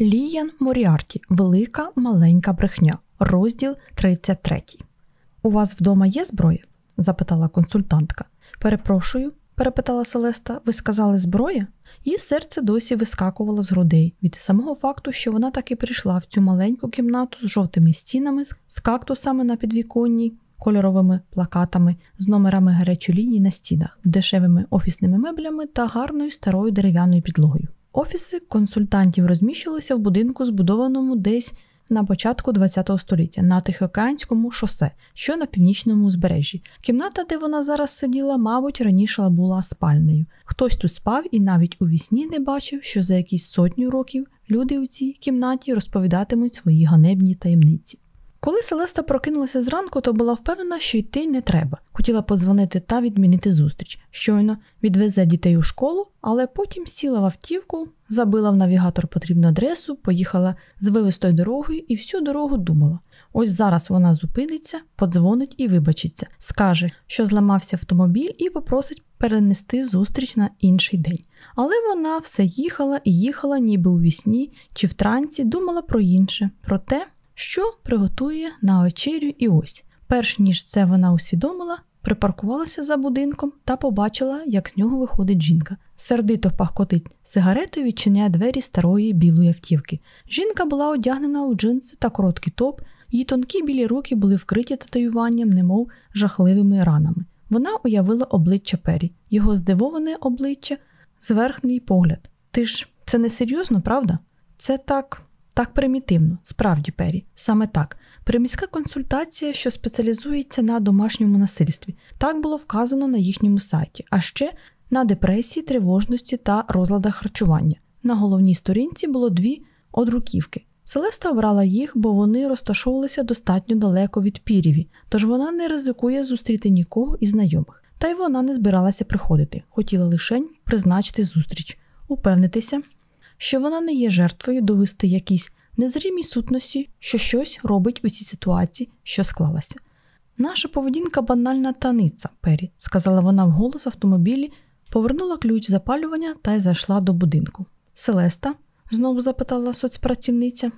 Ліян Моріарті Велика маленька брехня. Розділ 33. У вас вдома є зброя? запитала консультантка. Перепрошую, перепитала Селеста, ви сказали зброя? Її серце досі вискакувало з грудей від самого факту, що вона таки прийшла в цю маленьку кімнату з жовтими стінами, з кактусами на підвіконні, кольоровими плакатами, з номерами гарячої лінії на стінах, дешевими офісними меблями та гарною старою дерев'яною підлогою. Офіси консультантів розміщувалися в будинку, збудованому десь на початку ХХ століття на Тихоокеанському шосе, що на північному узбережжі. Кімната, де вона зараз сиділа, мабуть, раніше була спальнею. Хтось тут спав і навіть у вісні не бачив, що за якісь сотню років люди у цій кімнаті розповідатимуть свої ганебні таємниці. Коли Селеста прокинулася зранку, то була впевнена, що йти не треба. Хотіла подзвонити та відмінити зустріч. Щойно відвезе дітей у школу, але потім сіла в автівку, забила в навігатор потрібну адресу, поїхала з вивистою дорогою і всю дорогу думала: ось зараз вона зупиниться, подзвонить і вибачиться, скаже, що зламався автомобіль, і попросить перенести зустріч на інший день. Але вона все їхала і їхала, ніби у вісні чи в транці, думала про інше, про те що приготує на вечерю і ось. Перш ніж це вона усвідомила, припаркувалася за будинком та побачила, як з нього виходить жінка. Сердито пахкотить сигаретою відчиняє двері старої білої автівки. Жінка була одягнена у джинси та короткий топ, її тонкі білі руки були вкриті татуюванням, немов жахливими ранами. Вона уявила обличчя Пері, його здивоване обличчя, зверхній погляд. Ти ж це не серйозно, правда? Це так так примітивно, справді Пері, саме так. Приміська консультація, що спеціалізується на домашньому насильстві, так було вказано на їхньому сайті, а ще на депресії, тривожності та розладах харчування. На головній сторінці було дві одруківки. Селеста обрала їх, бо вони розташовувалися достатньо далеко від пірєві, тож вона не ризикує зустріти нікого із знайомих. Та й вона не збиралася приходити, хотіла лише призначити зустріч, упевнитися, що вона не є жертвою довести якісь незрімій сутності, що щось робить у цій ситуації, що склалася. Наша поведінка банальна таниця, Пері, сказала вона вголос автомобілі, повернула ключ запалювання та й зайшла до будинку. Селеста? знову запитала соцпрацівниця.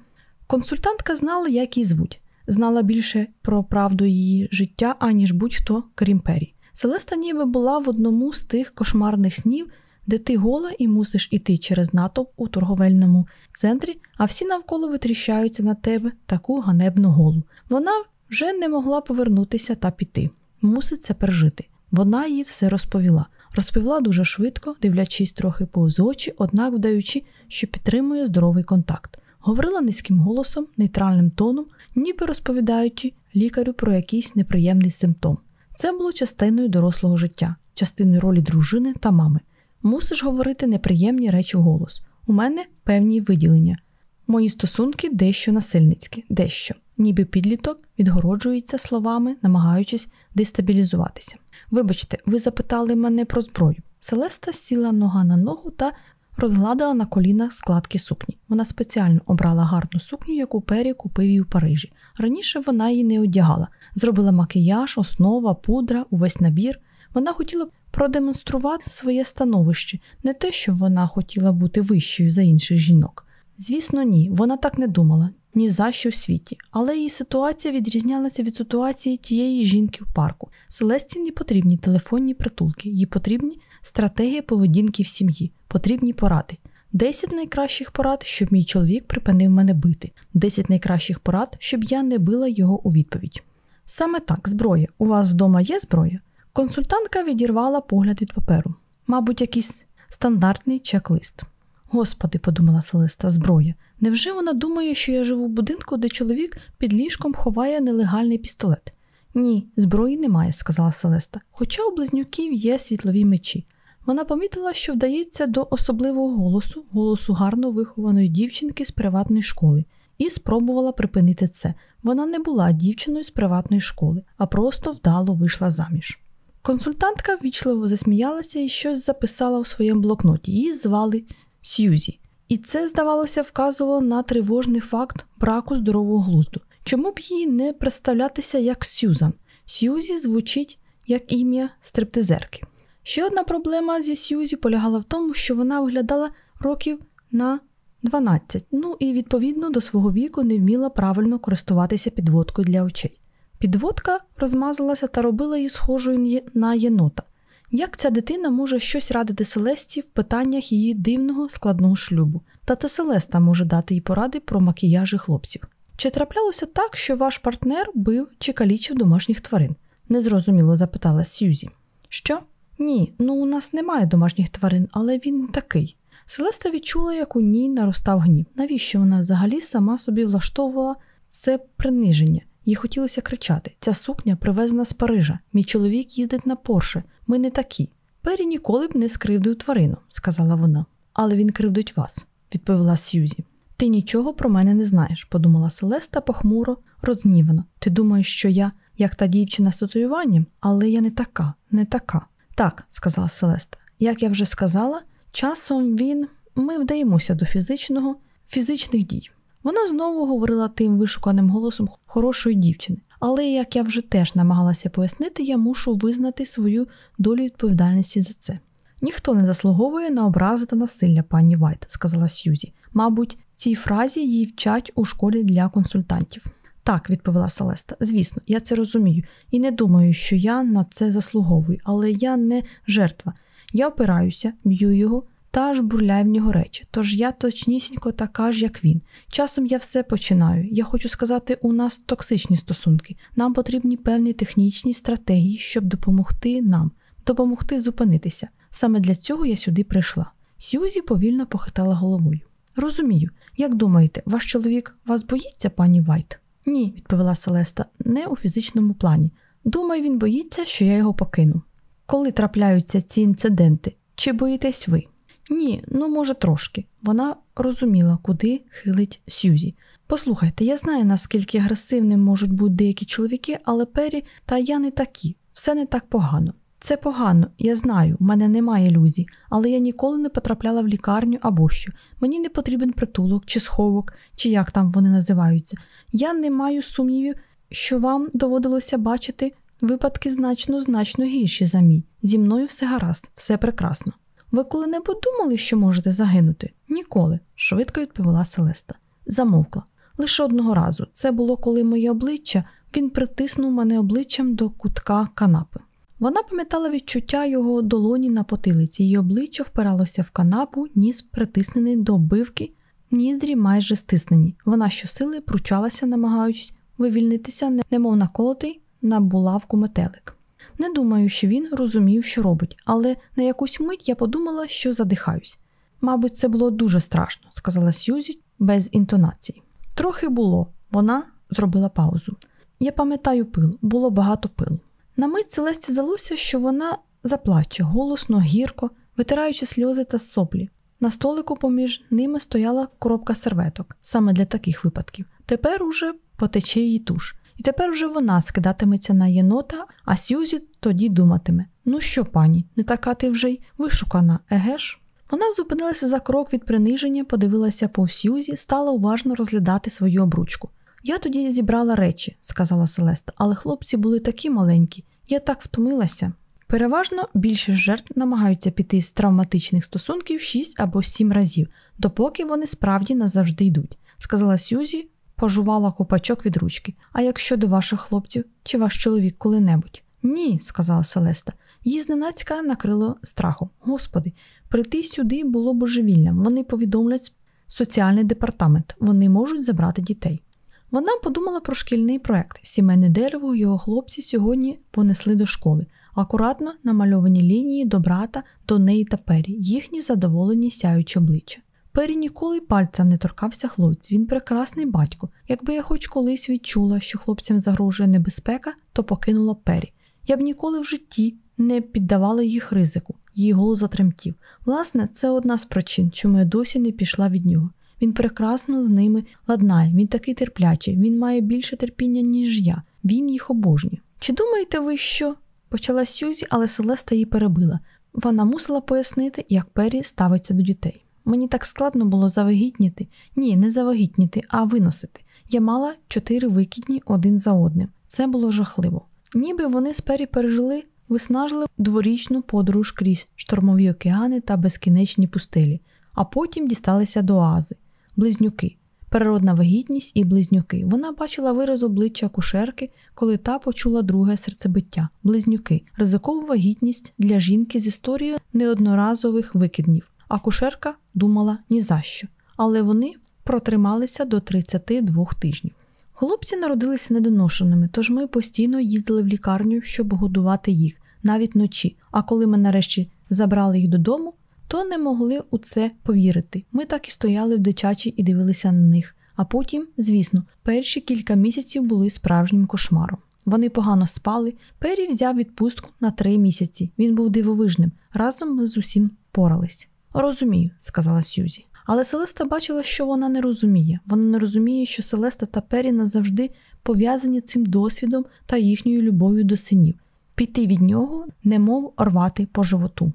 Консультантка знала, як її звуть, знала більше про правду її життя, аніж будь-хто, крім Пері. Селеста ніби була в одному з тих кошмарних снів, де ти гола і мусиш іти через натовп у торговельному центрі, а всі навколо витріщаються на тебе таку ганебну голу. Вона вже не могла повернутися та піти. Мусить це пережити. Вона їй все розповіла. Розповіла дуже швидко, дивлячись трохи повз очі, однак вдаючи, що підтримує здоровий контакт. Говорила низьким голосом, нейтральним тоном, ніби розповідаючи лікарю про якийсь неприємний симптом. Це було частиною дорослого життя, частиною ролі дружини та мами. Мусиш говорити неприємні речі вголос. У мене певні виділення. Мої стосунки дещо насильницькі, дещо, ніби підліток відгороджується словами, намагаючись дестабілізуватися. Вибачте, ви запитали мене про зброю. Селеста сіла нога на ногу та розгладила на колінах складки сукні. Вона спеціально обрала гарну сукню, яку Пері купив їй у Парижі. Раніше вона її не одягала, зробила макіяж, основа, пудра, увесь набір. Вона хотіла продемонструвати своє становище, не те, що вона хотіла бути вищою за інших жінок. Звісно, ні, вона так не думала, ні за що в світі, але її ситуація відрізнялася від ситуації тієї жінки в парку. Селесті не потрібні телефонні притулки, їй потрібні стратегії поведінки в сім'ї, потрібні поради. Десять найкращих порад, щоб мій чоловік припинив мене бити, десять найкращих порад, щоб я не била його у відповідь. Саме так, зброя. У вас вдома є зброя? Консультантка відірвала погляд від паперу, мабуть, якийсь стандартний чек-лист. Господи, подумала Селеста, зброя. Невже вона думає, що я живу в будинку, де чоловік під ліжком ховає нелегальний пістолет? Ні, зброї немає, сказала Селеста, хоча у близнюків є світлові мечі. Вона помітила, що вдається до особливого голосу, голосу гарно вихованої дівчинки з приватної школи, і спробувала припинити це. Вона не була дівчиною з приватної школи, а просто вдало вийшла заміж. Консультантка ввічливо засміялася і щось записала у своєму блокноті. Її звали Сьюзі. І це, здавалося, вказувало на тривожний факт браку здорового глузду. Чому б їй не представлятися як Сюзан? Сьюзі звучить як ім'я стриптизерки. Ще одна проблема зі Сьюзі полягала в тому, що вона виглядала років на 12. Ну і відповідно до свого віку не вміла правильно користуватися підводкою для очей. Підводка розмазалася та робила її схожою на єнота. Як ця дитина може щось радити Селесті в питаннях її дивного складного шлюбу? Та це Селеста може дати їй поради про макіяжі хлопців. Чи траплялося так, що ваш партнер бив чи калічив домашніх тварин? незрозуміло запитала Сьюзі. Що? Ні, ну у нас немає домашніх тварин, але він такий. Селеста відчула, як у ній наростав гнів. Навіщо вона взагалі сама собі влаштовувала це приниження? Їй хотілося кричати: ця сукня привезена з Парижа. Мій чоловік їздить на Порше. Ми не такі. Пері ніколи б не скривдив тварину, сказала вона. Але він кривдить вас, відповіла Сьюзі. Ти нічого про мене не знаєш, подумала Селеста похмуро, розгнівано. Ти думаєш, що я, як та дівчина з татуюванням, але я не така, не така. Так, сказала Селеста. Як я вже сказала, часом він ми вдаємося до фізичного, фізичних дій. Вона знову говорила тим вишуканим голосом хорошої дівчини, але, як я вже теж намагалася пояснити, я мушу визнати свою долю відповідальності за це. Ніхто не заслуговує на образи та насилля, пані Вайт, сказала Сьюзі. Мабуть, цій фразі її вчать у школі для консультантів. Так, відповіла Селеста. Звісно, я це розумію і не думаю, що я на це заслуговую, але я не жертва. Я опираюся, б'ю його та ж жбурляю в нього речі. Тож я точнісінько така ж, як він. Часом я все починаю. Я хочу сказати, у нас токсичні стосунки. Нам потрібні певні технічні стратегії, щоб допомогти нам, допомогти зупинитися. Саме для цього я сюди прийшла. Сьюзі повільно похитала головою. Розумію, як думаєте, ваш чоловік вас боїться, пані Вайт? Ні, відповіла Селеста, не у фізичному плані. Думаю, він боїться, що я його покину. Коли трапляються ці інциденти, чи боїтесь ви? Ні, ну може трошки. Вона розуміла, куди хилить Сьюзі. Послухайте, я знаю, наскільки агресивним можуть бути деякі чоловіки, але Пері та я не такі, все не так погано. Це погано, я знаю, в мене немає ілюзій, але я ніколи не потрапляла в лікарню або що. Мені не потрібен притулок чи сховок, чи як там вони називаються. Я не маю сумнівів, що вам доводилося бачити випадки значно значно гірші за мій. Зі мною все гаразд, все прекрасно. Ви коли-небудь думали, що можете загинути? Ніколи, швидко відповіла Селеста. Замовкла. Лише одного разу. Це було коли моє обличчя він притиснув мене обличчям до кутка канапи. Вона пам'ятала відчуття його долоні на потилиці, її обличчя впиралося в канапу, ніс притиснений до оббивки, ніздрі майже стиснені. Вона щосили пручалася, намагаючись вивільнитися, немов наколотий на булавку метелик. Не думаю, що він розумів, що робить, але на якусь мить я подумала, що задихаюсь. Мабуть, це було дуже страшно, сказала Сюзі без інтонації. Трохи було, вона зробила паузу. Я пам'ятаю пил, було багато пилу. На мить Целесті здалося, що вона заплаче голосно, гірко, витираючи сльози та соплі. На столику поміж ними стояла коробка серветок, саме для таких випадків. Тепер уже потече її туш. І тепер уже вона скидатиметься на єнота, а Сюзі тоді думатиме: ну що, пані, не така ти вже й вишукана, еге ж? Вона зупинилася за крок від приниження, подивилася по Сюзі, стала уважно розглядати свою обручку. Я тоді зібрала речі, сказала Селеста, але хлопці були такі маленькі, я так втомилася. Переважно більшість жертв намагаються піти з травматичних стосунків 6 або 7 разів, допоки вони справді назавжди йдуть, сказала Сюзі, пожувала копачок від ручки. А як щодо ваших хлопців чи ваш чоловік коли-небудь? Ні, сказала Селеста. Її зненацька накрило страхом. Господи, прийти сюди було божевільним. Вони повідомлять соціальний департамент, вони можуть забрати дітей. Вона подумала про шкільний проект. Сімейне дерево його хлопці сьогодні понесли до школи, акуратно намальовані лінії до брата, до неї та пері, їхні задоволені сяючі обличчя. Пері ніколи пальцем не торкався хлопців, він прекрасний батько. Якби я хоч колись відчула, що хлопцям загрожує небезпека, то покинула пері. Я б ніколи в житті не піддавала їх ризику, її голос затремтів. Власне, це одна з причин, чому я досі не пішла від нього. Він прекрасно з ними ладнає, він такий терплячий, він має більше терпіння, ніж я, він їх обожнює. Чи думаєте ви, що? почала Сюзі, але Селеста її перебила. Вона мусила пояснити, як Пері ставиться до дітей. Мені так складно було завагітніти, ні, не завагітніти, а виносити. Я мала чотири викидні один за одним. Це було жахливо. Ніби вони з Пері пережили виснажили дворічну подорож крізь штормові океани та безкінечні пустелі, а потім дісталися до Ази. близнюки, природна вагітність і близнюки. Вона бачила вираз обличчя кушерки, коли та почула друге серцебиття, близнюки, ризикову вагітність для жінки з історією неодноразових викиднів. А кушерка думала ні за що. Але вони протрималися до 32 тижнів. Хлопці народилися недоношеними, тож ми постійно їздили в лікарню, щоб годувати їх, навіть ночі. А коли ми нарешті забрали їх додому, то не могли у це повірити. Ми так і стояли в дитячій і дивилися на них. А потім, звісно, перші кілька місяців були справжнім кошмаром. Вони погано спали. Пері взяв відпустку на три місяці. Він був дивовижним. Разом ми з усім порались. Розумію, сказала Сюзі. Але Селеста бачила, що вона не розуміє. Вона не розуміє, що Селеста та Пері назавжди пов'язані цим досвідом та їхньою любов'ю до синів, піти від нього, немов рвати по животу.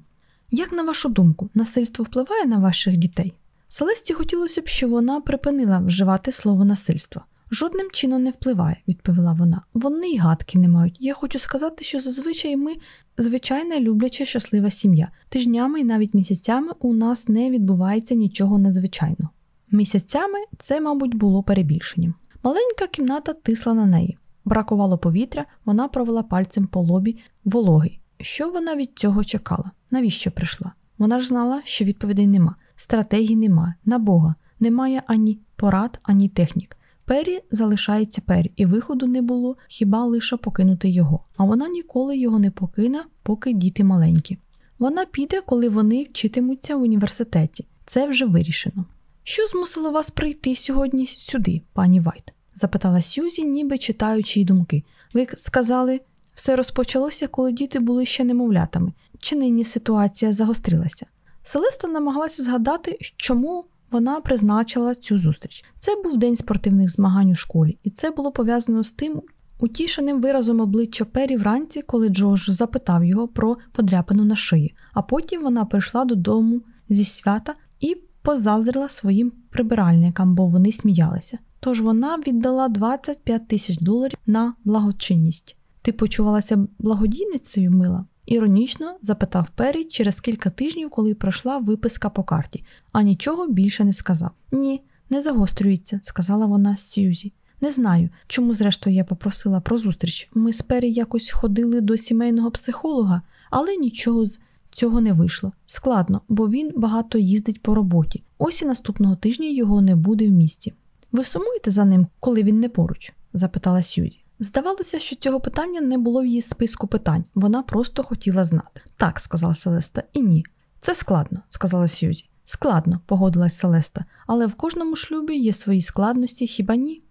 Як на вашу думку, насильство впливає на ваших дітей? Селесті хотілося б, щоб вона припинила вживати слово насильство. Жодним чином не впливає, відповіла вона. Вони й гадки не мають. Я хочу сказати, що зазвичай ми звичайна любляча щаслива сім'я. Тижнями і навіть місяцями у нас не відбувається нічого надзвичайного. Місяцями це, мабуть, було перебільшенням. Маленька кімната тисла на неї. Бракувало повітря, вона провела пальцем по лобі вологий. Що вона від цього чекала? Навіщо прийшла? Вона ж знала, що відповідей нема, стратегії нема, на Бога, немає ані порад, ані технік. Пері залишається пері, і виходу не було хіба лише покинути його, а вона ніколи його не покине, поки діти маленькі. Вона піде, коли вони вчитимуться в університеті. Це вже вирішено. Що змусило вас прийти сьогодні сюди, пані Вайт? запитала Сьюзі, ніби читаючи її думки. Ви сказали, все розпочалося, коли діти були ще немовлятами, чи нині ситуація загострилася. Селеста намагалася згадати, чому вона призначила цю зустріч. Це був день спортивних змагань у школі, і це було пов'язано з тим утішеним виразом обличчя Пері вранці, коли Джош запитав його про подряпину на шиї, а потім вона прийшла додому зі свята і позаздрила своїм прибиральникам, бо вони сміялися. Тож вона віддала 25 тисяч доларів на благочинність. Ти почувалася благодійницею, мила? Іронічно запитав Пері через кілька тижнів, коли пройшла виписка по карті, а нічого більше не сказав. Ні, не загострюється, сказала вона Сьюзі. Не знаю, чому, зрештою, я попросила про зустріч. Ми з Пері якось ходили до сімейного психолога, але нічого з цього не вийшло. Складно, бо він багато їздить по роботі. Ось і наступного тижня його не буде в місті. Ви сумуєте за ним, коли він не поруч? запитала Сьюзі. Здавалося, що цього питання не було в її списку питань, вона просто хотіла знати. Так, сказала Селеста, і ні. Це складно, сказала Сьюзі. Складно, погодилась Селеста, але в кожному шлюбі є свої складності, хіба ні?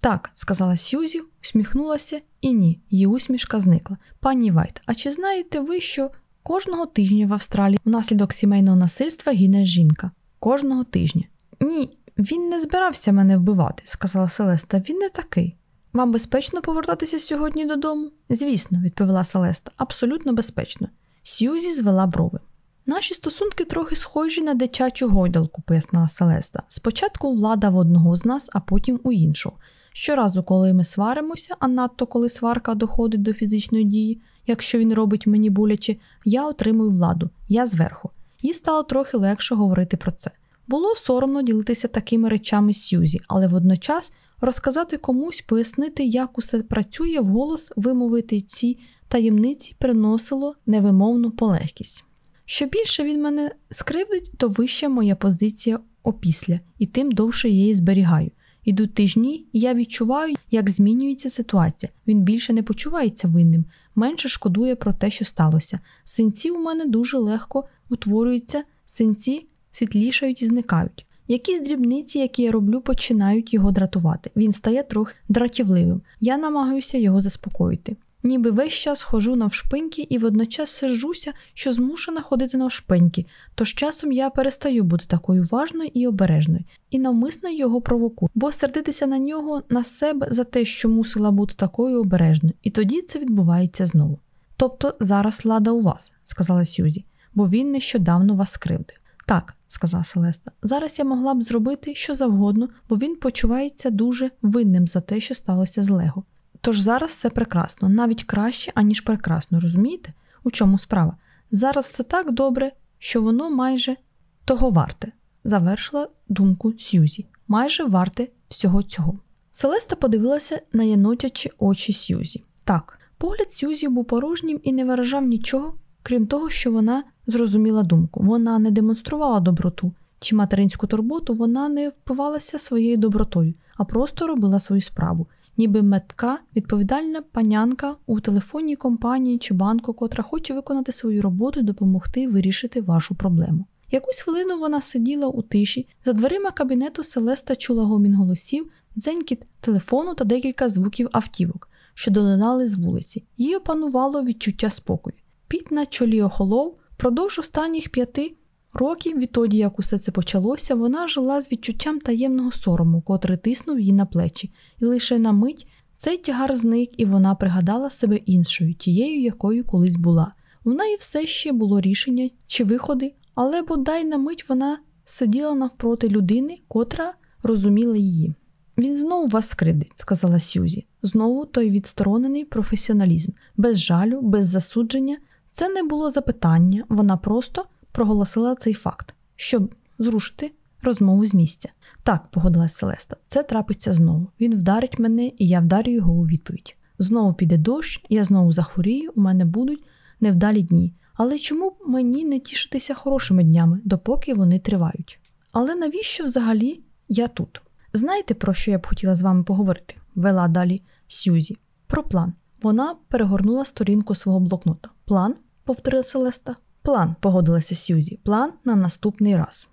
Так, сказала Сьюзі, усміхнулася і ні, її усмішка зникла. Пані Вайт, а чи знаєте ви, що кожного тижня в Австралії внаслідок сімейного насильства гине жінка? Кожного тижня. Ні, він не збирався мене вбивати, сказала Селеста. Він не такий. Вам безпечно повертатися сьогодні додому? Звісно, відповіла Селеста, абсолютно безпечно. Сьюзі звела брови. Наші стосунки трохи схожі на дитячу гойдалку, пояснила Селеста. Спочатку влада в одного з нас, а потім у іншого. Щоразу, коли ми сваримося, а надто коли сварка доходить до фізичної дії, якщо він робить мені боляче, я отримую владу, я зверху. Їй стало трохи легше говорити про це. Було соромно ділитися такими речами з Сьюзі, але водночас розказати комусь, пояснити, як усе працює, вголос вимовити ці таємниці приносило невимовну полегкість. Що більше він мене скривдить, то вища моя позиція опісля, і тим довше я її зберігаю. Ідуть тижні, і я відчуваю, як змінюється ситуація. Він більше не почувається винним, менше шкодує про те, що сталося. Синці у мене дуже легко утворюються, синці світлішають і зникають. Якісь дрібниці, які я роблю, починають його дратувати. Він стає трохи дратівливим. Я намагаюся його заспокоїти. Ніби весь час хожу навшпиньки і водночас сержуся, що змушена ходити навшпиньки, тож часом я перестаю бути такою важною і обережною, і навмисно його провокую, бо сердитися на нього на себе за те, що мусила бути такою обережною, і тоді це відбувається знову. Тобто зараз лада у вас, сказала Сюзі, бо він нещодавно вас скривдив. Так, сказала Селеста, зараз я могла б зробити що завгодно, бо він почувається дуже винним за те, що сталося з Лего. Тож зараз все прекрасно, навіть краще, аніж прекрасно, розумієте? У чому справа? Зараз все так добре, що воно майже того варте, завершила думку Сьюзі. майже варте всього цього. Селеста подивилася на янотячі очі Сюзі. Так, погляд Сюзі був порожнім і не виражав нічого, крім того, що вона зрозуміла думку. Вона не демонструвала доброту чи материнську турботу, вона не впивалася своєю добротою, а просто робила свою справу, ніби метка, відповідальна панянка у телефонній компанії чи банку, котра хоче виконати свою роботу і допомогти вирішити вашу проблему. Якусь хвилину вона сиділа у тиші, за дверима кабінету Селеста чула гомін голосів, дзенькіт телефону та декілька звуків автівок, що долинали з вулиці. Їй опанувало відчуття спокою. Піт на чолі охолов, впродовж останніх п'яти років, відтоді як усе це почалося, вона жила з відчуттям таємного сорому, котрий тиснув їй на плечі, і лише на мить цей тягар зник, і вона пригадала себе іншою, тією, якою колись була. В неї все ще було рішення чи виходи, але бодай на мить вона сиділа навпроти людини, котра розуміла її. Він знову вас скривдить, сказала Сюзі. Знову той відсторонений професіоналізм, без жалю, без засудження. Це не було запитання, вона просто проголосила цей факт, щоб зрушити розмову з місця. Так, погодилась Селеста, це трапиться знову. Він вдарить мене, і я вдарю його у відповідь. Знову піде дощ, я знову захворію, у мене будуть невдалі дні. Але чому б мені не тішитися хорошими днями, допоки вони тривають? Але навіщо взагалі я тут? Знаєте, про що я б хотіла з вами поговорити? вела далі Сюзі. Про план. Вона перегорнула сторінку свого блокнота. План, повторила Селеста. План, погодилася Сюзі. План на наступний раз.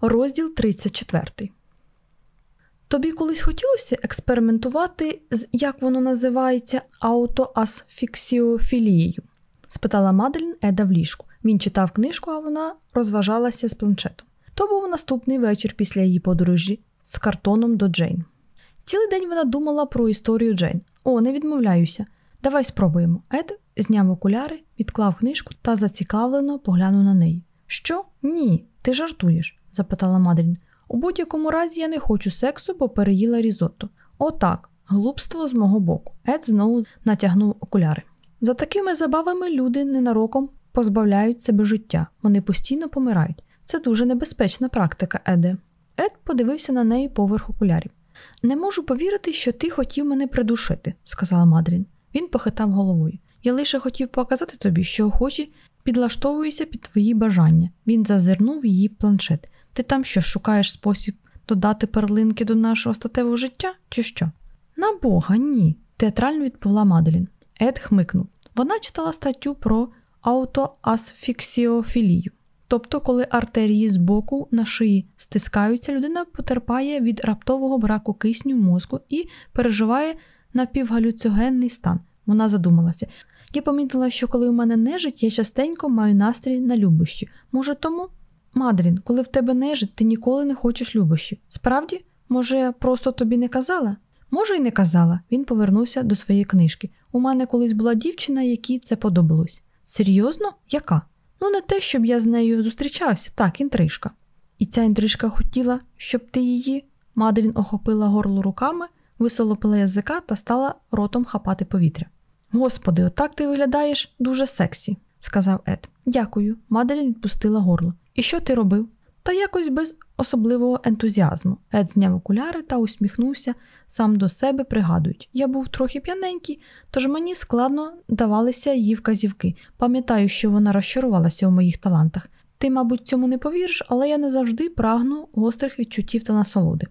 Розділ 34. Тобі колись хотілося експериментувати з, як воно називається, аутоасфіксіофілією? спитала Маделін Еда в ліжку. Він читав книжку, а вона розважалася з планшетом. То був наступний вечір після її подорожі з картоном до Джейн. Цілий день вона думала про історію Джейн. О, не відмовляюся. Давай спробуємо. Ед зняв окуляри, відклав книжку та зацікавлено поглянув на неї. Що? Ні, ти жартуєш? запитала Мадрін. У будь-якому разі я не хочу сексу, бо переїла різотто. Отак, глупство з мого боку. Ед знову натягнув окуляри. За такими забавами люди ненароком позбавляють себе життя, вони постійно помирають. Це дуже небезпечна практика, Еде. Ед подивився на неї поверх окулярів. Не можу повірити, що ти хотів мене придушити, сказала Мадрін. Він похитав головою. Я лише хотів показати тобі, що охочі підлаштовуються під твої бажання. Він зазирнув її планшет. Ти там що шукаєш спосіб додати перлинки до нашого статевого життя, чи що? На Бога, ні, театрально відповіла Маделін. Ед хмикнув. Вона читала статтю про аутоасфіксіофілію. Тобто, коли артерії з боку на шиї стискаються, людина потерпає від раптового браку кисню мозку і переживає напівгалюцигенний стан. Вона задумалася. Я помітила, що коли у мене нежить, я частенько маю настрій на любощі. Може, тому? Мадрін, коли в тебе нежить, ти ніколи не хочеш любощі. Справді, може, я просто тобі не казала? Може, й не казала. Він повернувся до своєї книжки. У мене колись була дівчина, якій це подобалось. Серйозно? Яка? Ну, не те, щоб я з нею зустрічався, так, інтрижка. І ця інтрижка хотіла, щоб ти її. Маделін охопила горло руками, висолопила язика та стала ротом хапати повітря. Господи, отак ти виглядаєш дуже сексі, сказав Ед. Дякую. Маделін відпустила горло. І що ти робив? Та якось без особливого ентузіазму. Ед зняв окуляри та усміхнувся сам до себе, пригадуючи. Я був трохи п'яненький, тож мені складно давалися її вказівки. Пам'ятаю, що вона розчарувалася у моїх талантах. Ти, мабуть, цьому не повіриш, але я не завжди прагну гострих відчуттів та насолоди.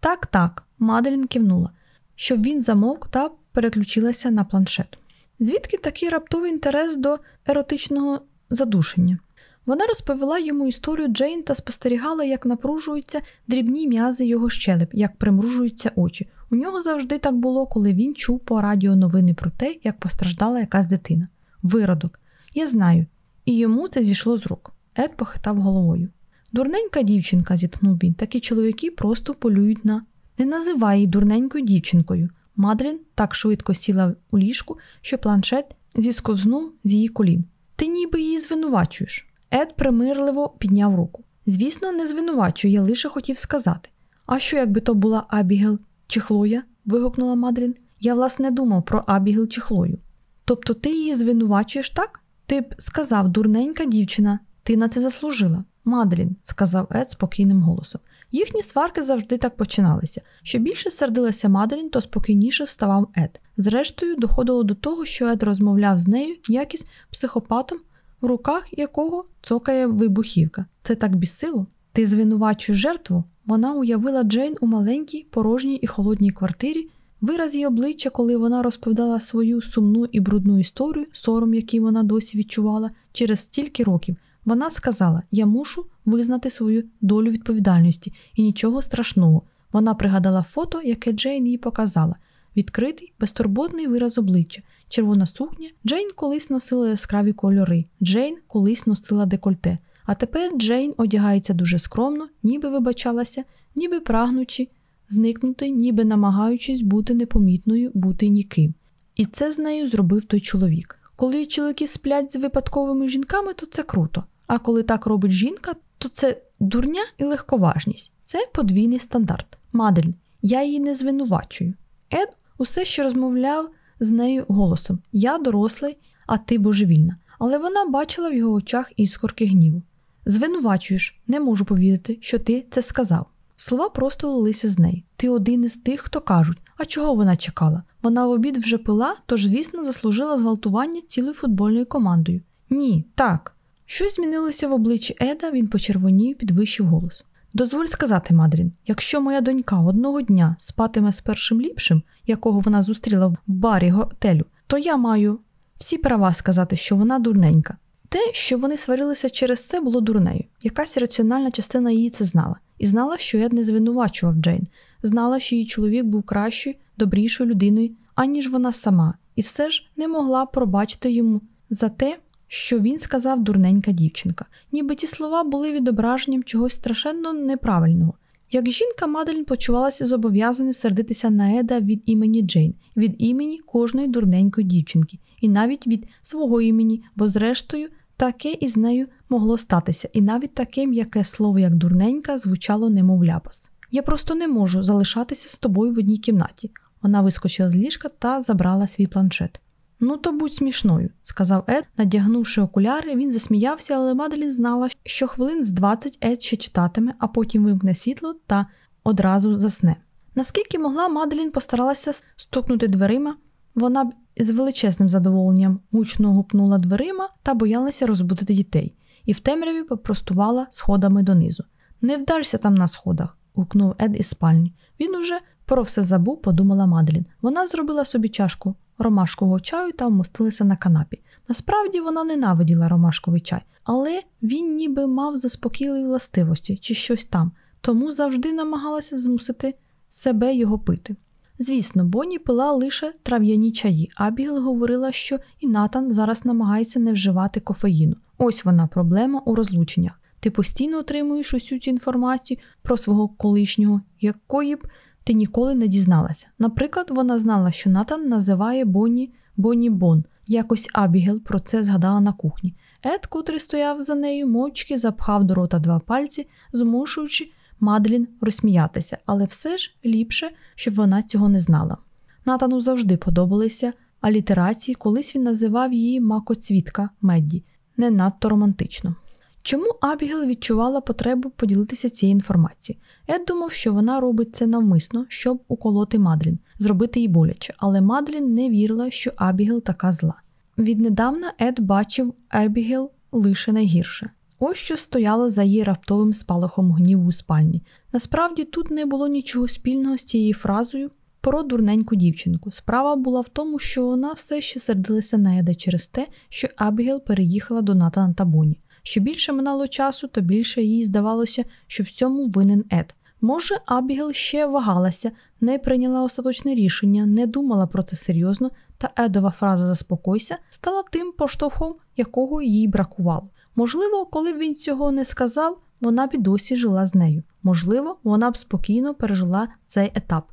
Так, так, Маделін кивнула, щоб він замовк та переключилася на планшет. Звідки такий раптовий інтерес до еротичного задушення? Вона розповіла йому історію Джейн та спостерігала, як напружуються дрібні м'язи його щелеп, як примружуються очі. У нього завжди так було, коли він чув по радіо новини про те, як постраждала якась дитина. Виродок. Я знаю. І йому це зійшло з рук. Ед похитав головою. Дурненька дівчинка, зітхнув він, такі чоловіки просто полюють на. Не називай її дурненькою дівчинкою. Мадрін так швидко сіла у ліжку, що планшет зісковзнув з її колін. Ти ніби її звинувачуєш. Ед примирливо підняв руку. Звісно, не звинувачую, я лише хотів сказати. А що, якби то була Абігел чи Хлоя? вигукнула Мадрін. Я, власне, думав про Абігел чи Хлою. Тобто ти її звинувачуєш так? Ти б сказав, дурненька дівчина, ти на це заслужила. Мадрін, сказав Ед спокійним голосом. Їхні сварки завжди так починалися. Що більше сердилася Маделін, то спокійніше вставав Ед. Зрештою, доходило до того, що Ед розмовляв з нею як із психопатом, в руках якого цокає вибухівка. Це так бісило. Ти звинувачуєш жертву? Вона уявила Джейн у маленькій, порожній і холодній квартирі. Вираз її обличчя, коли вона розповідала свою сумну і брудну історію, сором, який вона досі відчувала, через стільки років, вона сказала: Я мушу визнати свою долю відповідальності і нічого страшного. Вона пригадала фото, яке Джейн їй показала: відкритий, безтурботний вираз обличчя, червона сукня. Джейн колись носила яскраві кольори, Джейн колись носила декольте. А тепер Джейн одягається дуже скромно, ніби вибачалася, ніби прагнучи зникнути, ніби намагаючись бути непомітною, бути ніким. І це з нею зробив той чоловік. Коли чоловіки сплять з випадковими жінками, то це круто. А коли так робить жінка, то це дурня і легковажність. Це подвійний стандарт. Мадель, я її не звинувачую. Ед усе ще розмовляв з нею голосом Я дорослий, а ти божевільна. Але вона бачила в його очах іскорки гніву. Звинувачуєш, не можу повірити, що ти це сказав. Слова просто лилися з неї. Ти один із тих, хто кажуть, а чого вона чекала? Вона в обід вже пила, тож, звісно, заслужила зґвалтування цілою футбольною командою. Ні, так. Щось змінилося в обличчі Еда, він почервонів, підвищив голос. Дозволь сказати, Мадрін, якщо моя донька одного дня спатиме з першим ліпшим, якого вона зустріла в барі готелю, то я маю всі права сказати, що вона дурненька. Те, що вони сварилися через це, було дурнею. Якась раціональна частина її це знала, і знала, що Ед не звинувачував Джейн, знала, що її чоловік був кращою, добрішою людиною, аніж вона сама, і все ж не могла пробачити йому за те, що він сказав дурненька дівчинка, ніби ті слова були відображенням чогось страшенно неправильного. Як жінка Маделін почувалася зобов'язаною сердитися на Еда від імені Джейн, від імені кожної дурненької дівчинки, і навіть від свого імені, бо, зрештою, таке із нею могло статися, і навіть таке м'яке слово, як дурненька, звучало немов ляпас. Я просто не можу залишатися з тобою в одній кімнаті. Вона вискочила з ліжка та забрала свій планшет. Ну, то будь смішною, сказав Ед, надягнувши окуляри, він засміявся, але Маделін знала, що хвилин з 20 Ед ще читатиме, а потім вимкне світло та одразу засне. Наскільки могла, Маделін постаралася стукнути дверима, вона б з величезним задоволенням гучно гупнула дверима та боялася розбудити дітей, і в темряві попростувала сходами донизу. Не вдарся там на сходах, гукнув Ед із спальні. Він уже про все забув, подумала Маделін. Вона зробила собі чашку ромашкового чаю та вмостилася на канапі. Насправді вона ненавиділа ромашковий чай, але він ніби мав заспокійливі властивості чи щось там, тому завжди намагалася змусити себе його пити. Звісно, Бонні пила лише трав'яні чаї, Абігел говорила, що і Натан зараз намагається не вживати кофеїну. Ось вона проблема у розлученнях. Ти постійно отримуєш усю цю інформацію про свого колишнього, якої б ти ніколи не дізналася. Наприклад, вона знала, що Натан називає Бонні Бонні Бон. Якось Абігел про це згадала на кухні. Ед, котрий стояв за нею, мовчки запхав до рота два пальці, змушуючи Мадлін розсміятися, але все ж ліпше, щоб вона цього не знала. Натану завжди подобалися алітерації, колись він називав її макоцвітка Медді, не надто романтично. Чому Абігел відчувала потребу поділитися цією інформацією? Ед думав, що вона робить це навмисно, щоб уколоти Мадлін, зробити їй боляче, але Мадлін не вірила, що Абігел така зла. Віднедавна Ед бачив Абігел лише найгірше. Ось що стояло за її раптовим спалахом гніву у спальні. Насправді тут не було нічого спільного з цією фразою про дурненьку дівчинку. Справа була в тому, що вона все ще сердилася на Еда через те, що Абігел переїхала до Натана та Боні. Що більше минало часу, то більше їй здавалося, що в цьому винен Ед. Може, Абігел ще вагалася, не прийняла остаточне рішення, не думала про це серйозно, та Едова фраза Заспокойся стала тим поштовхом, якого їй бракувало. Можливо, коли б він цього не сказав, вона б і досі жила з нею. Можливо, вона б спокійно пережила цей етап.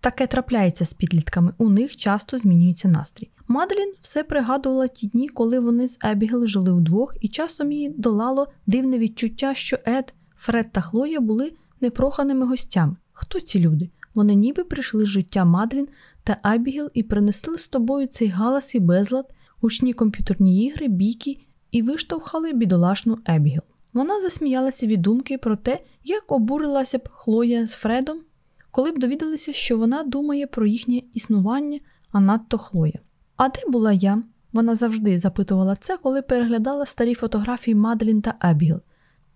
Таке трапляється з підлітками, у них часто змінюється настрій. Маделін все пригадувала ті дні, коли вони з Ебігел жили удвох, і часом їй долало дивне відчуття, що Ед, Фред та Хлоя були непроханими гостями. Хто ці люди? Вони ніби прийшли з життя Мадлін та Абігел і принесли з тобою цей галас і безлад, гучні комп'ютерні ігри, бійки і виштовхали бідолашну Ебігел. Вона засміялася від думки про те, як обурилася б Хлоя з Фредом, коли б довідалися, що вона думає про їхнє існування, а надто Хлоя. А де була я? Вона завжди запитувала це, коли переглядала старі фотографії Маделін та Ебігл.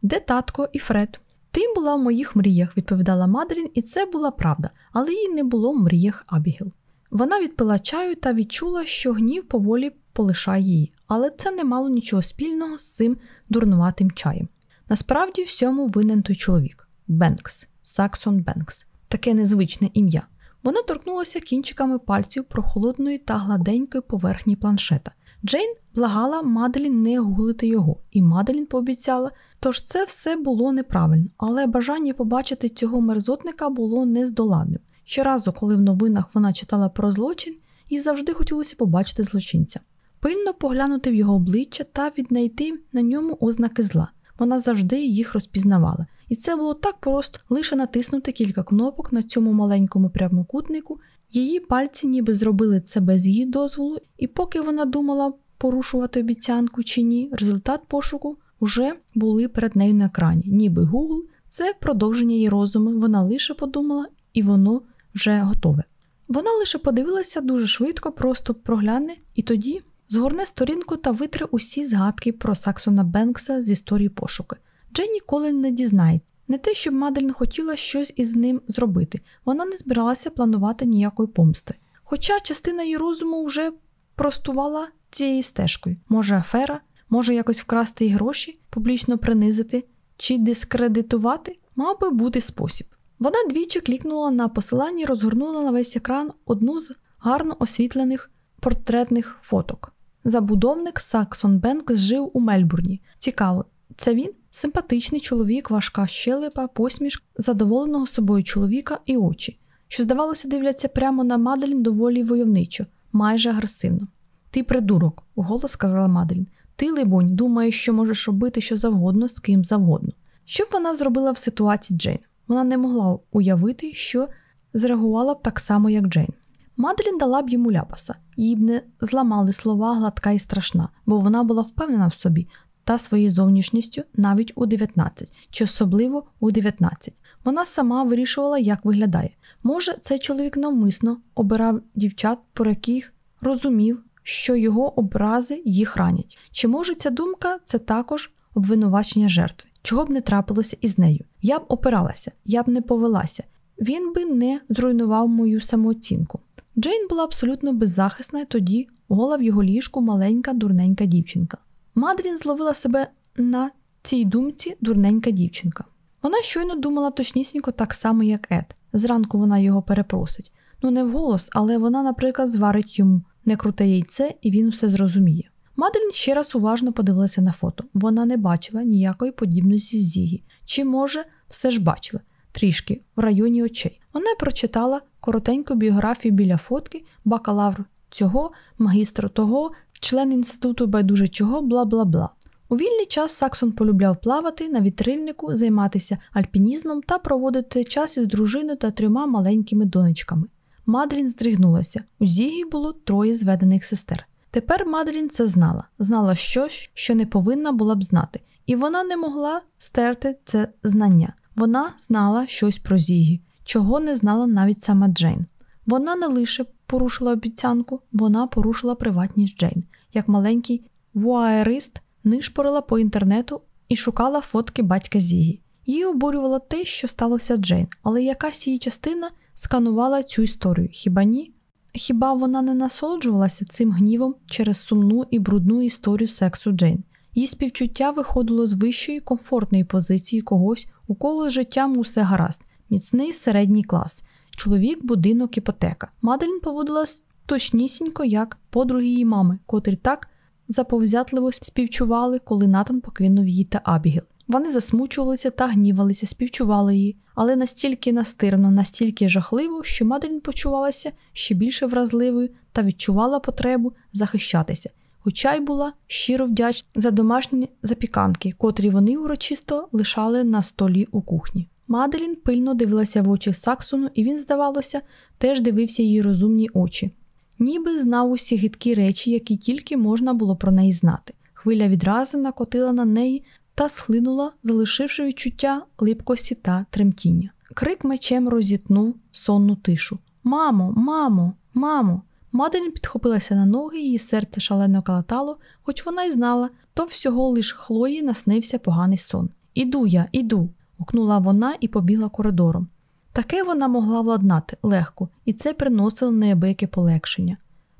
Де татко і Фред? Ти була в моїх мріях, відповідала Маделін, і це була правда, але їй не було в мріях Абігіл. Вона відпила чаю та відчула, що гнів поволі полишає її, але це не мало нічого спільного з цим дурнуватим чаєм. Насправді, всьому винен той чоловік Бенкс, Саксон Бенкс, таке незвичне ім'я. Вона торкнулася кінчиками пальців прохолодної та гладенької поверхні планшета. Джейн благала Маделін не гулити його, і Маделін пообіцяла, тож це все було неправильно, але бажання побачити цього мерзотника було нездоладним. Щоразу, коли в новинах вона читала про злочин, їй завжди хотілося побачити злочинця, пильно поглянути в його обличчя та віднайти на ньому ознаки зла. Вона завжди їх розпізнавала, і це було так просто лише натиснути кілька кнопок на цьому маленькому прямокутнику. Її пальці ніби зробили це без її дозволу, і поки вона думала порушувати обіцянку чи ні, результат пошуку вже були перед нею на екрані. Ніби Google – це продовження її розуму. Вона лише подумала, і воно вже готове. Вона лише подивилася дуже швидко, просто прогляне, і тоді згорне сторінку та витре усі згадки про Саксона Бенкса з історії пошуки. Джей ніколи не дізнається. Не те, щоб Маделін хотіла щось із ним зробити, вона не збиралася планувати ніякої помсти. Хоча частина її розуму вже простувала цією стежкою. Може, афера, може якось вкрасти їй гроші, публічно принизити чи дискредитувати, мав би бути спосіб. Вона двічі клікнула на посилання і розгорнула на весь екран одну з гарно освітлених портретних фоток. Забудовник Саксон Бенкс жив у Мельбурні. Цікаво, це він? Симпатичний чоловік, важка щелепа, посмішка, задоволеного собою чоловіка і очі, що, здавалося, дивляться прямо на Маделін доволі войовничо, майже агресивно. Ти придурок, вголос сказала Маделін. Ти, либонь, думаєш, що можеш робити що завгодно з ким завгодно. Що б вона зробила в ситуації Джейн? Вона не могла уявити, що зреагувала б так само, як Джейн. Маделін дала б йому ляпаса, їй б не зламали слова гладка і страшна, бо вона була впевнена в собі та своєю зовнішністю навіть у 19, чи особливо у 19. Вона сама вирішувала, як виглядає. Може, цей чоловік навмисно обирав дівчат, про яких розумів, що його образи їх ранять. Чи може ця думка це також обвинувачення жертви? Чого б не трапилося із нею? Я б опиралася, я б не повелася. Він би не зруйнував мою самооцінку. Джейн була абсолютно беззахисна, тоді гола в його ліжку маленька дурненька дівчинка. Мадрін зловила себе на цій думці дурненька дівчинка. Вона щойно думала точнісінько так само, як Ед. Зранку вона його перепросить. Ну, не вголос, але вона, наприклад, зварить йому не круте яйце, і він все зрозуміє. Маделін ще раз уважно подивилася на фото. Вона не бачила ніякої подібності з Зігі. Чи, може, все ж бачила трішки в районі очей. Вона прочитала коротеньку біографію біля фотки, бакалавр цього, магістр того, член інституту байдуже чого, бла бла бла. У вільний час Саксон полюбляв плавати на вітрильнику, займатися альпінізмом та проводити час із дружиною та трьома маленькими донечками. Мадрін здригнулася. У Зігі було троє зведених сестер. Тепер Мадрін це знала, знала щось, що не повинна була б знати, і вона не могла стерти це знання. Вона знала щось про Зігі, чого не знала навіть сама Джейн. Вона не лише порушила обіцянку, вона порушила приватність Джейн, як маленький вуаерист нишпорила по інтернету і шукала фотки батька Зігі. Її обурювало те, що сталося Джейн, але якась її частина сканувала цю історію. Хіба ні? Хіба вона не насолоджувалася цим гнівом через сумну і брудну історію сексу Джейн? Її співчуття виходило з вищої комфортної позиції когось, у кого з життям усе гаразд, міцний середній клас, чоловік, будинок, іпотека. Маделін поводилась точнісінько, як подруги її мами, котрі так заповзятливо співчували, коли Натан покинув її та Абігіл. Вони засмучувалися та гнівалися, співчували її, але настільки настирно, настільки жахливо, що Маделін почувалася ще більше вразливою та відчувала потребу захищатися, хоча й була щиро вдячна за домашні запіканки, котрі вони урочисто лишали на столі у кухні. Маделін пильно дивилася в очі Саксону, і він, здавалося, теж дивився її розумні очі, ніби знав усі гидкі речі, які тільки можна було про неї знати. Хвиля відрази накотила на неї та схлинула, залишивши відчуття липкості та тремтіння. Крик мечем розітнув сонну тишу. Мамо, мамо, мамо. Маделін підхопилася на ноги, її серце шалено калатало, хоч вона й знала, то всього лиш Хлої наснився поганий сон. Іду я, іду. гукнула вона і побігла коридором. Таке вона могла владнати легко, і це приносило неабияке полегшення.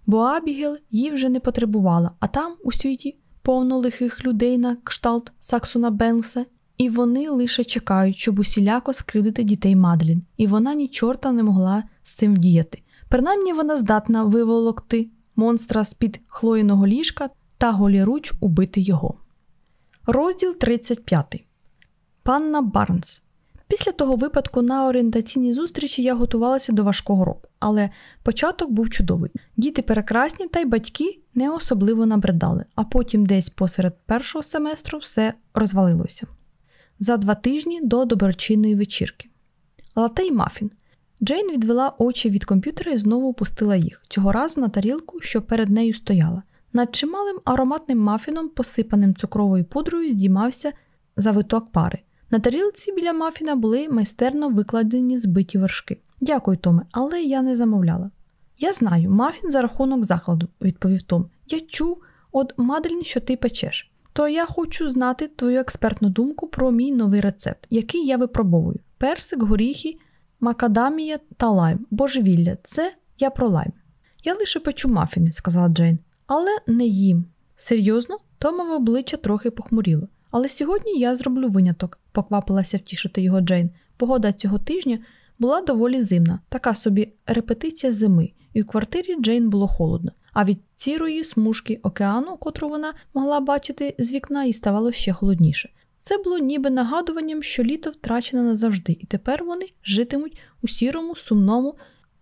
Бо Абігел їй вже не потребувала, а там, у світі, повно лихих людей на кшталт Саксона Бенкса, і вони лише чекають, щоб усіляко скривдити дітей Мадлін, і вона ні чорта не могла з цим діяти. Принаймні вона здатна виволокти монстра з-під хлоїного ліжка та голіруч убити його. Розділ 35. Панна Барнс. Після того випадку на орієнтаційній зустрічі я готувалася до важкого року, але початок був чудовий. Діти прекрасні, та й батьки не особливо набридали, а потім десь посеред першого семестру все розвалилося. За два тижні до доброчинної вечірки. Лате й мафін. Джейн відвела очі від комп'ютера і знову опустила їх, цього разу на тарілку, що перед нею стояла. Над чималим ароматним мафіном, посипаним цукровою пудрою, здіймався завиток пари. На тарілці біля мафіна були майстерно викладені збиті вершки. Дякую, Томе, але я не замовляла. Я знаю, мафін за рахунок закладу, відповів Том. Я чув от Маделін, що ти печеш. То я хочу знати твою експертну думку про мій новий рецепт, який я випробовую: персик, горіхи, макадамія та лайм, божевілля, це я про лайм. Я лише печу мафіни, сказала Джейн, але не їм. Серйозно, Томове обличчя трохи похмуріло. Але сьогодні я зроблю виняток, поквапилася втішити його Джейн. Погода цього тижня була доволі зимна, така собі репетиція зими, і у квартирі Джейн було холодно. А від цірої смужки океану, котру вона могла бачити з вікна, їй ставало ще холодніше. Це було ніби нагадуванням, що літо втрачене назавжди, і тепер вони житимуть у сірому, сумному,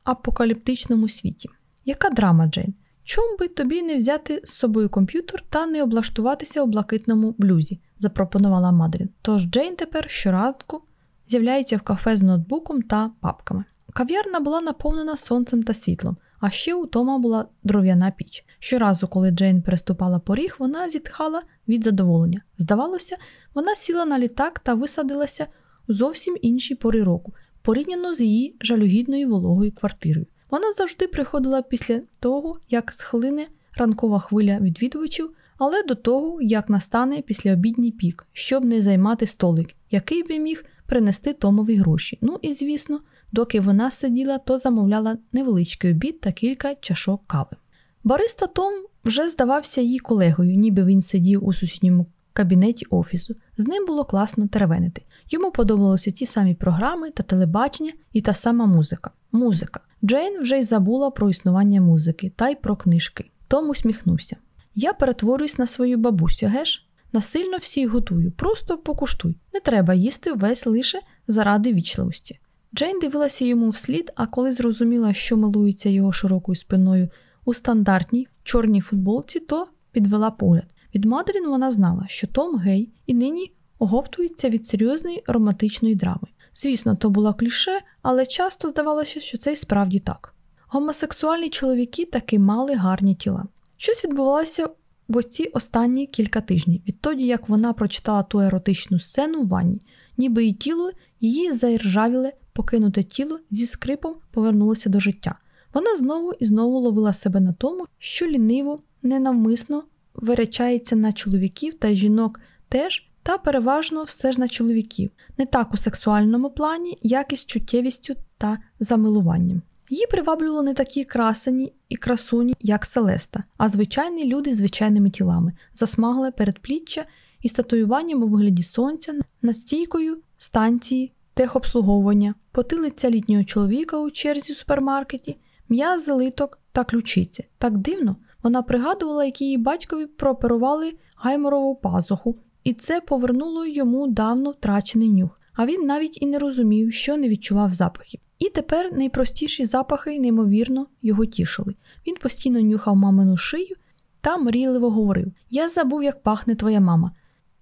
апокаліптичному світі. Яка драма, Джейн? Чом би тобі не взяти з собою комп'ютер та не облаштуватися у блакитному блюзі? Запропонувала Мадрін. Тож Джейн тепер щоранку з'являється в кафе з ноутбуком та папками. Кав'ярна була наповнена сонцем та світлом, а ще у Тома була дров'яна піч. Щоразу, коли Джейн переступала поріг, вона зітхала від задоволення. Здавалося, вона сіла на літак та висадилася у зовсім іншій пори року, порівняно з її жалюгідною вологою квартирою. Вона завжди приходила після того, як схлине ранкова хвиля відвідувачів, але до того, як настане післяобідній пік, щоб не займати столик, який би міг принести Томові гроші. Ну і звісно, доки вона сиділа, то замовляла невеличкий обід та кілька чашок кави. Бариста Том вже здавався її колегою, ніби він сидів у сусідньому кабінеті офісу. З ним було класно теревенити. Йому подобалися ті самі програми та телебачення і та сама музика. Музика. Джейн вже й забула про існування музики та й про книжки. Том усміхнувся. Я перетворююсь на свою бабусю, геш? Насильно всіх готую, просто покуштуй. Не треба їсти весь лише заради вічливості. Джейн дивилася йому вслід, а коли зрозуміла, що милується його широкою спиною у стандартній чорній футболці, то підвела погляд. Від Мадрін вона знала, що Том гей і нині оговтується від серйозної романтичної драми. Звісно, то була кліше, але часто здавалося, що це й справді так. Гомосексуальні чоловіки таки мали гарні тіла. Щось відбувалося в оці останні кілька тижнів, відтоді як вона прочитала ту еротичну сцену в ванні, ніби її тіло, її заіржавіле, покинуте тіло зі скрипом повернулося до життя. Вона знову і знову ловила себе на тому, що ліниво, ненавмисно виречається на чоловіків та жінок теж, та переважно все ж на чоловіків, не так у сексуальному плані, як і з чуттєвістю та замилуванням. Її приваблювали не такі красені і красуні, як Селеста, а звичайні люди з звичайними тілами, засмагле передпліччя і статуюванням у вигляді сонця над стійкою станції, техобслуговування, потилиця літнього чоловіка у черзі в супермаркеті, м'яз залиток та ключиці. Так дивно, вона пригадувала, як її батькові прооперували гайморову пазуху, і це повернуло йому давно втрачений нюх, а він навіть і не розумів, що не відчував запахів. І тепер найпростіші запахи, неймовірно, його тішили. Він постійно нюхав мамину шию та мрійливо говорив: Я забув, як пахне твоя мама.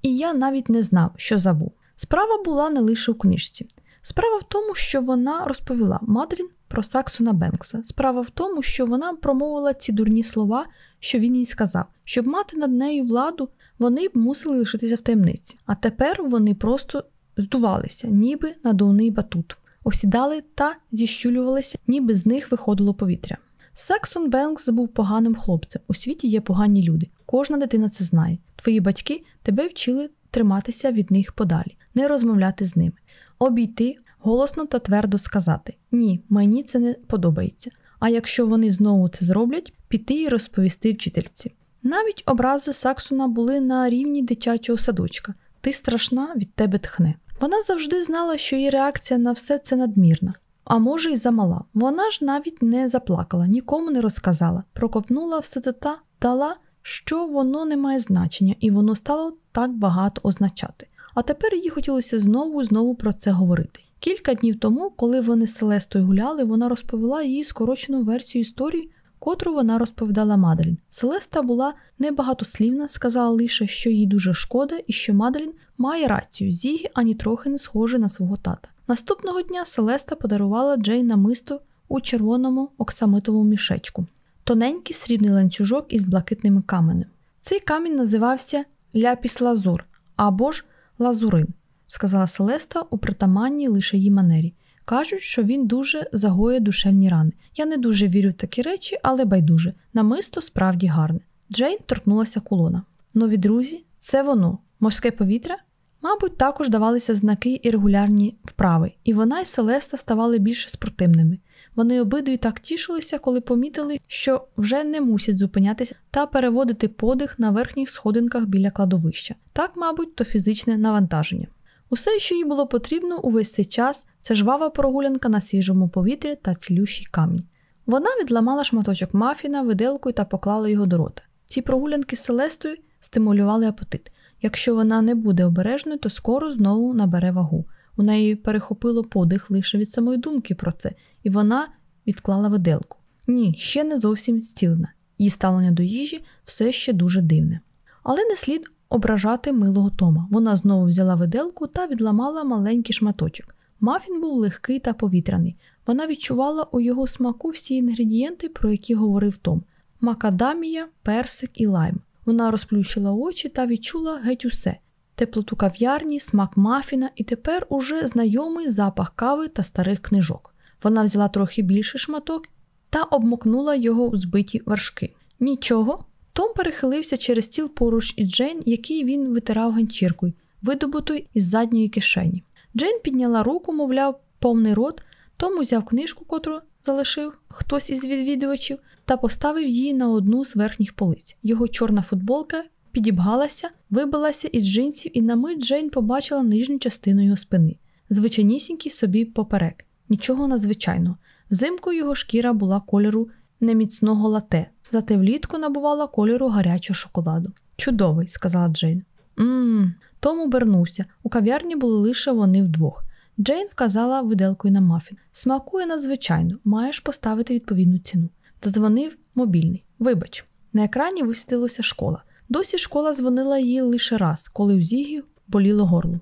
І я навіть не знав, що забув. Справа була не лише у книжці. Справа в тому, що вона розповіла Мадрін про Саксона Бенкса. Справа в тому, що вона промовила ці дурні слова, що він їй сказав, щоб мати над нею владу, вони б мусили лишитися в таємниці. А тепер вони просто здувалися, ніби надувний батут, осідали та зіщулювалися, ніби з них виходило повітря. Сексон Бенкс був поганим хлопцем. У світі є погані люди. Кожна дитина це знає. Твої батьки тебе вчили триматися від них подалі, не розмовляти з ними, обійти, голосно та твердо сказати: Ні, мені це не подобається. А якщо вони знову це зроблять, піти і розповісти вчительці. Навіть образи Саксона були на рівні дитячого садочка. Ти страшна, від тебе тхне. Вона завжди знала, що її реакція на все це надмірна, а може, й замала. Вона ж навіть не заплакала, нікому не розказала, проковтнула все це та дала, що воно не має значення, і воно стало так багато означати. А тепер їй хотілося знову і знову про це говорити. Кілька днів тому, коли вони з Селестою гуляли, вона розповіла їй скорочену версію історії, котру вона розповідала Маделін. Селеста була небагатослівна, сказала лише, що їй дуже шкода і що Маделін має рацію, Зігі ані трохи не схожий на свого тата. Наступного дня Селеста подарувала Джей намисто у червоному оксамитовому мішечку, тоненький срібний ланцюжок із блакитними каменем. Цей камінь називався ляпіс лазур або ж лазурин, сказала Селеста у притаманній лише її манері. Кажуть, що він дуже загоює душевні рани. Я не дуже вірю в такі речі, але байдуже. Намисто справді гарне. Джейн торкнулася колона. Нові друзі, це воно, морське повітря. Мабуть, також давалися знаки і регулярні вправи, і вона і Селеста ставали більш спортивними. Вони обидві так тішилися, коли помітили, що вже не мусять зупинятися та переводити подих на верхніх сходинках біля кладовища. Так, мабуть, то фізичне навантаження. Усе, що їй було потрібно увесь цей час, це жвава прогулянка на свіжому повітрі та цілющий камінь. Вона відламала шматочок мафіна виделкою та поклала його до рота. Ці прогулянки з Селестою стимулювали апетит. Якщо вона не буде обережною, то скоро знову набере вагу. У неї перехопило подих лише від самої думки про це, і вона відклала виделку. Ні, ще не зовсім зцілена. Її ставлення до їжі все ще дуже дивне. Але не слід ображати милого Тома. Вона знову взяла виделку та відламала маленький шматочок. Мафін був легкий та повітряний. Вона відчувала у його смаку всі інгредієнти, про які говорив Том: макадамія, персик і лайм. Вона розплющила очі та відчула геть усе: теплоту кав'ярні, смак мафіна і тепер уже знайомий запах кави та старих книжок. Вона взяла трохи більший шматок та обмокнула його у збиті вершки. Нічого. Том перехилився через стіл поруч із Джейн, який він витирав ганчіркою, видобутою із задньої кишені. Джейн підняла руку, мовляв, повний рот, Том узяв книжку, котру залишив хтось із відвідувачів, та поставив її на одну з верхніх полиць. Його чорна футболка підібгалася, вибилася із джинсів, і на мить Джейн побачила нижню частину його спини, звичайнісінький собі поперек, нічого надзвичайного. Взимку його шкіра була кольору неміцного лате, зате влітку набувала кольору гарячого шоколаду. Чудовий, сказала Джейн. Мм. Том обернувся. У кав'ярні були лише вони вдвох. Джейн вказала виделкою на мафін. Смакує надзвичайно, маєш поставити відповідну ціну. Задзвонив мобільний. Вибач, на екрані висвітилася школа. Досі школа дзвонила їй лише раз, коли у Зігі боліло горло.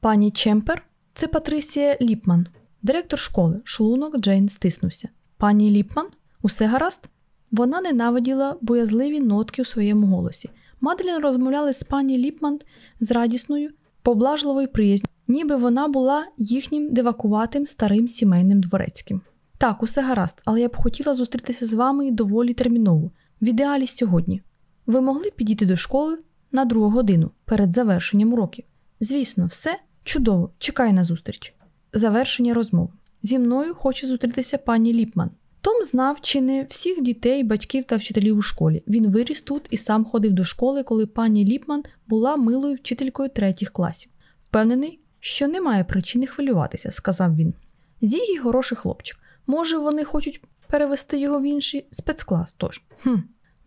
Пані Чемпер, це Патрисія Ліпман, директор школи. Шлунок Джейн стиснувся. Пані Ліпман, усе гаразд? Вона ненавиділа боязливі нотки у своєму голосі. Маделін розмовляли з пані Ліпман з радісною, поблажливою приязнью, ніби вона була їхнім дивакуватим старим сімейним дворецьким. Так, усе гаразд, але я б хотіла зустрітися з вами доволі терміново, в ідеалі сьогодні. Ви могли підійти до школи на другу годину перед завершенням уроків. Звісно, все чудово, чекай на зустріч. Завершення розмови. Зі мною хоче зустрітися пані Ліпман. Том знав, чи не всіх дітей, батьків та вчителів у школі. Він виріс тут і сам ходив до школи, коли пані Ліпман була милою вчителькою третіх класів. Впевнений, що немає причини хвилюватися, сказав він. Зігі хороший хлопчик. Може, вони хочуть перевести його в інший спецклас тож. Хм.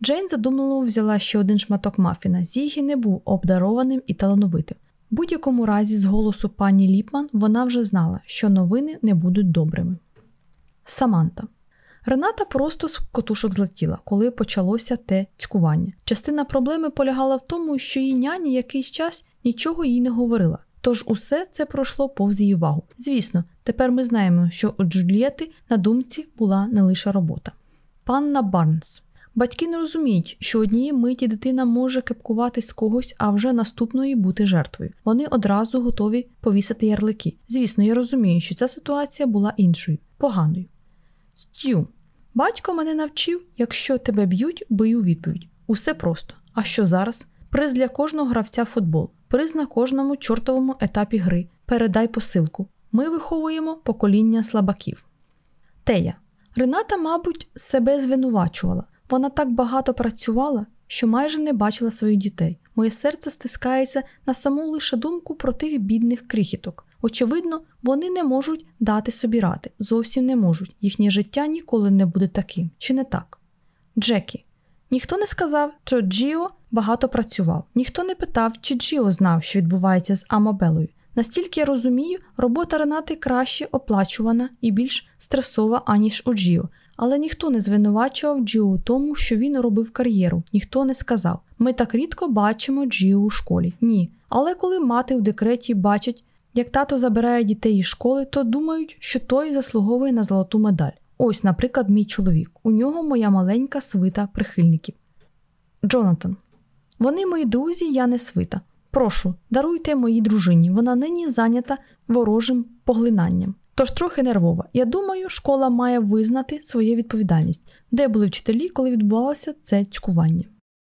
Джейн задумливо взяла ще один шматок мафіна. Зігі не був обдарованим і талановитим. В будь-якому разі, з голосу пані Ліпман, вона вже знала, що новини не будуть добрими. Саманта. Рената просто з котушок злетіла, коли почалося те цькування. Частина проблеми полягала в тому, що її няня якийсь час нічого їй не говорила. Тож усе це пройшло повз її увагу. Звісно, тепер ми знаємо, що у Джулієти на думці була не лише робота. Панна Барнс. Батьки не розуміють, що однієї миті дитина може кепкувати з когось, а вже наступної бути жертвою. Вони одразу готові повісити ярлики. Звісно, я розумію, що ця ситуація була іншою, поганою. Стю. Батько мене навчив, якщо тебе б'ють, бий у відповідь. Усе просто. А що зараз? Приз для кожного гравця футбол, приз на кожному чортовому етапі гри. Передай посилку. Ми виховуємо покоління слабаків. Тея. Рената, мабуть, себе звинувачувала. Вона так багато працювала, що майже не бачила своїх дітей. Моє серце стискається на саму лише думку про тих бідних крихіток. Очевидно, вони не можуть дати собі ради, зовсім не можуть. Їхнє життя ніколи не буде таким, чи не так? Джекі. Ніхто не сказав, що Джіо багато працював. Ніхто не питав, чи Джіо знав, що відбувається з Амабелою. Настільки я розумію, робота Ренати краще оплачувана і більш стресова, аніж у Джіо. Але ніхто не звинувачував Джіо у тому, що він робив кар'єру. Ніхто не сказав. Ми так рідко бачимо Джіо у школі. Ні. Але коли мати в декреті бачить, як тато забирає дітей із школи, то думають, що той заслуговує на золоту медаль. Ось, наприклад, мій чоловік. У нього моя маленька свита прихильників. Джонатан. Вони мої друзі, я не свита. Прошу, даруйте моїй дружині. Вона нині зайнята ворожим поглинанням. Тож трохи нервова. Я думаю, школа має визнати свою відповідальність, де були вчителі, коли відбувалося це цькування.